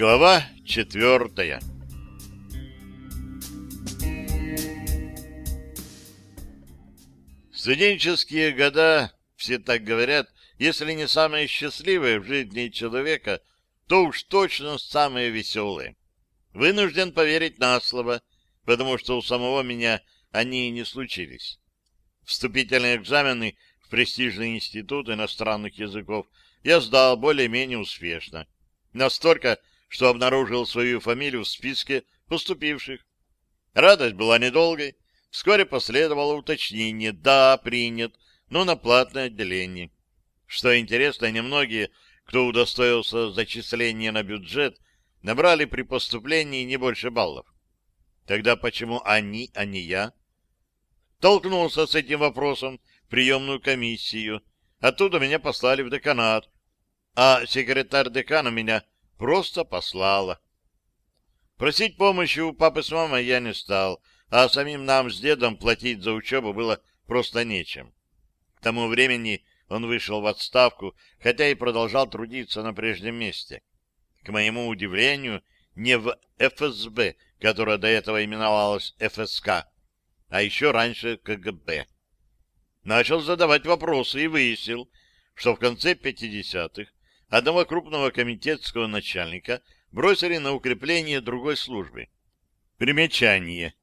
Глава четвертая Студенческие года, все так говорят, если не самые счастливые в жизни человека, то уж точно самые веселые. Вынужден поверить на слово, потому что у самого меня они и не случились. Вступительные экзамены в престижный институт иностранных языков я сдал более-менее успешно. Настолько, что обнаружил свою фамилию в списке поступивших. Радость была недолгой. Вскоре последовало уточнение «да, принят», но на платное отделение. Что интересно, немногие, кто удостоился зачисления на бюджет, набрали при поступлении не больше баллов. Тогда почему они, а не я? Толкнулся с этим вопросом в приемную комиссию. Оттуда меня послали в деканат, а секретарь декана меня просто послала. Просить помощи у папы с мамой я не стал, а самим нам с дедом платить за учебу было просто нечем. К тому времени он вышел в отставку, хотя и продолжал трудиться на прежнем месте. К моему удивлению, не в ФСБ, которая до этого именовалась ФСК, а еще раньше КГБ. Начал задавать вопросы и выяснил, что в конце 50-х одного крупного комитетского начальника бросили на укрепление другой службы. Примечание.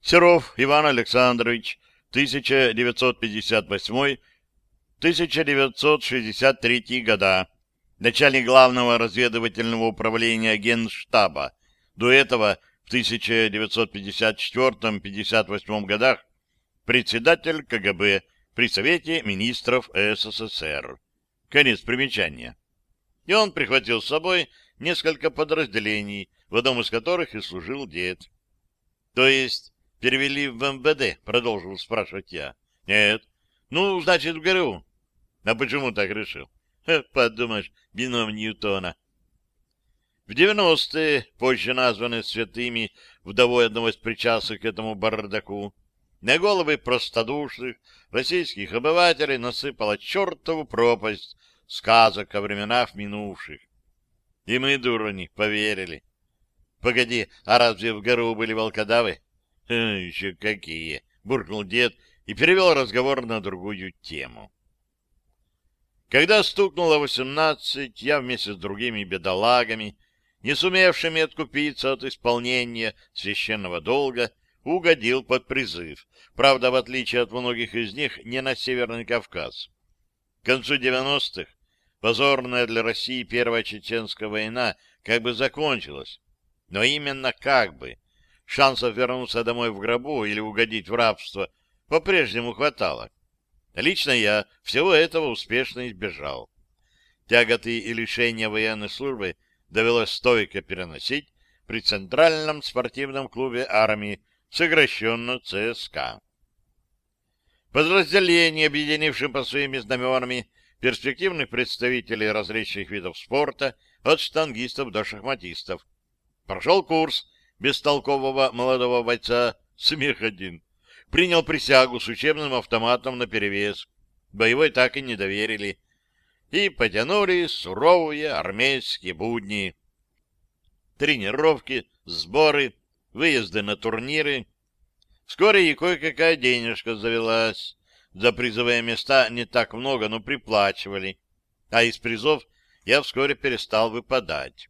Серов Иван Александрович, 1958-1963 года, начальник главного разведывательного управления Генштаба, до этого в 1954-58 годах председатель КГБ при Совете министров СССР. Конец примечания. И он прихватил с собой несколько подразделений, в одном из которых и служил дед. То есть перевели в МВД, продолжил спрашивать я. Нет. Ну, значит, в ГРУ. А почему так решил? Подумаешь, бином Ньютона. В 90-е, позже названные святыми вдовой одного из причастных к этому бардаку, на головы простодушных российских обывателей насыпала чертову пропасть сказок о временах минувших. И мы, дурони, поверили. Погоди, а разве в гору были волкодавы? Еще какие! Буркнул дед и перевел разговор на другую тему. Когда стукнуло восемнадцать, я вместе с другими бедолагами, не сумевшими откупиться от исполнения священного долга, угодил под призыв. Правда, в отличие от многих из них, не на Северный Кавказ. К концу девяностых позорная для России Первая Чеченская война как бы закончилась. Но именно как бы. Шансов вернуться домой в гробу или угодить в рабство по-прежнему хватало. Лично я всего этого успешно избежал. Тяготы и лишения военной службы довелось стойко переносить при Центральном спортивном клубе армии, сокращенно ЦСКА. Подразделение, объединившим по своими знаменами перспективных представителей различных видов спорта, от штангистов до шахматистов. Прошел курс бестолкового молодого бойца «Смех один». Принял присягу с учебным автоматом наперевес. Боевой так и не доверили. И потянули суровые армейские будни. Тренировки, сборы, выезды на турниры. Вскоре и кое-какая денежка завелась. За призовые места не так много, но приплачивали. А из призов я вскоре перестал выпадать.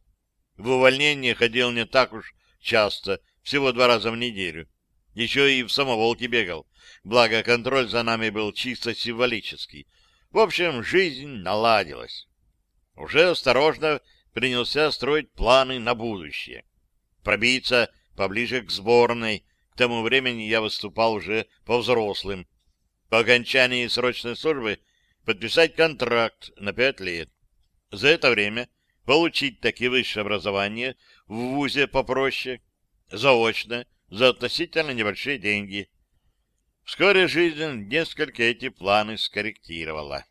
В увольнение ходил не так уж часто, всего два раза в неделю. Еще и в самоволке бегал, благо контроль за нами был чисто символический. В общем, жизнь наладилась. Уже осторожно принялся строить планы на будущее. Пробиться поближе к сборной. К тому времени я выступал уже по взрослым по окончании срочной службы подписать контракт на пять лет. За это время получить такие высшее образование в ВУЗе попроще, заочно, за относительно небольшие деньги. Вскоре жизнь несколько эти планы скорректировала.